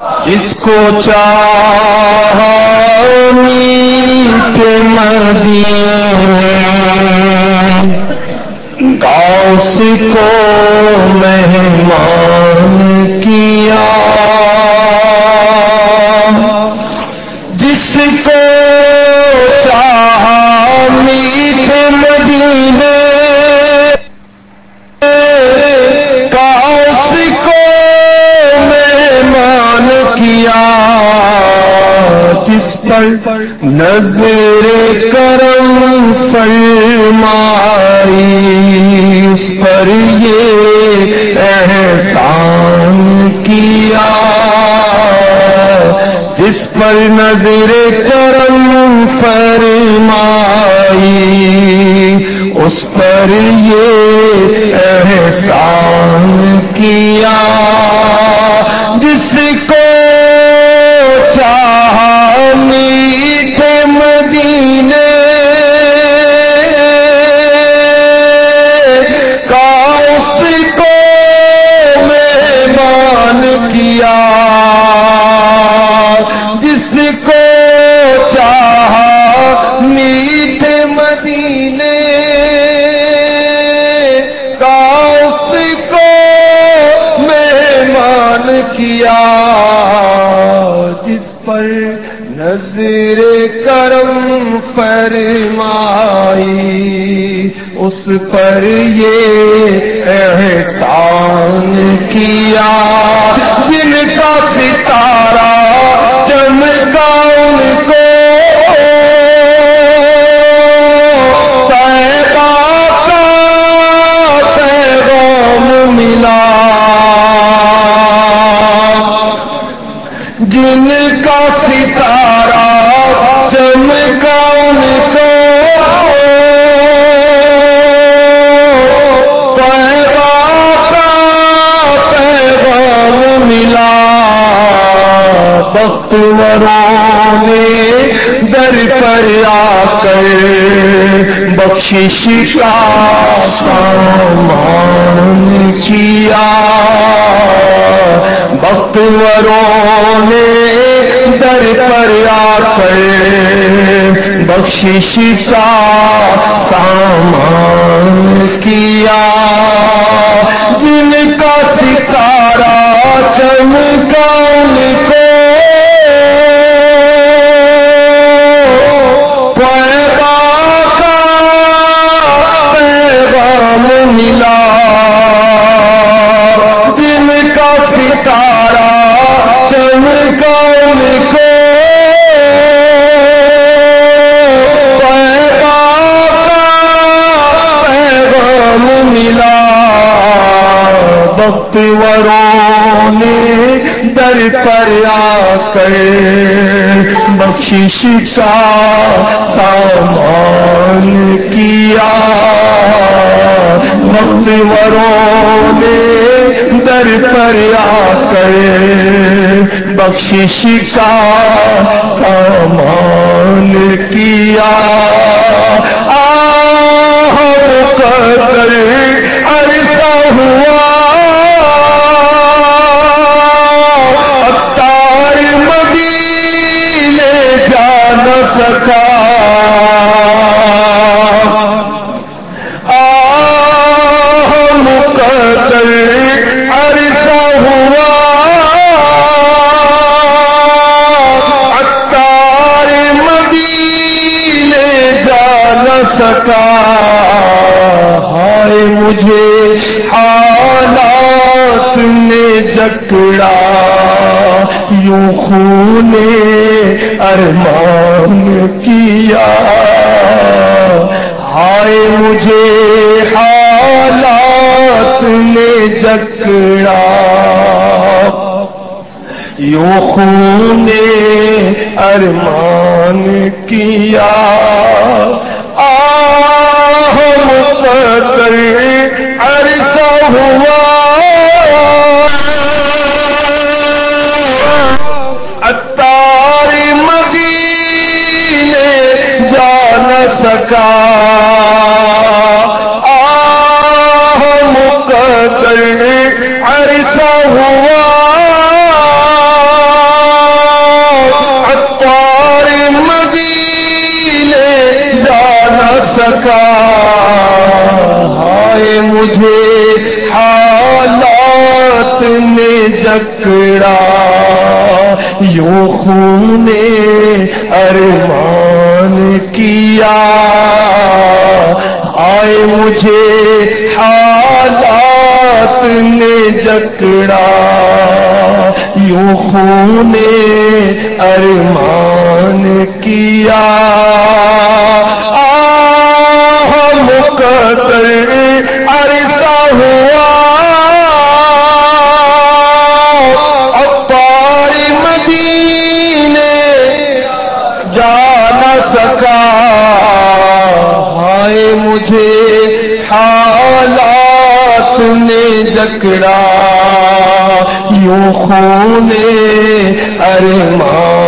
جس کو چاہیت meat Gauss کو مہمان کیا جس کو پر نظر کرم فرمائی، اس پر یہ احسان کیا۔ جس پر نظر کرم فرمائی، اس پر یہ احسان کیا۔ جس پر نظر کرم فرمائی اس پر یہ احسان کیا۔ جن کا ستارہ چمکا در پر آ کر بخشش کا سامان کیا۔ بختوروں نے در پر آ کر بخشش کا سامان کیا۔ جن کا ستارہ چمکان نے در پر آ کر بخشش کا سامان کیا۔ مختوروں نے در پر آ کر بخشش کا سامان کیا۔ سکا۔ مقدر عرصہ ہوا۔ اتار مدینے جا نہ سکا۔ ہائے مجھے حالات نے جکڑا۔ یوں خون ارمان کیا۔ ہائے مجھے حالات نے جکڑا۔ یوں خون ارمان کیا۔ کا آہ مقدر عرصہ ہوا۔ عطار مدینے جا نہ سکا۔ ہائے مجھے حالات نے جکڑا۔ یوں خون ارمان کیا۔ مجھے حالات نے جکڑا یوں خون ارمان کیا۔ نے یوں خونے ارمان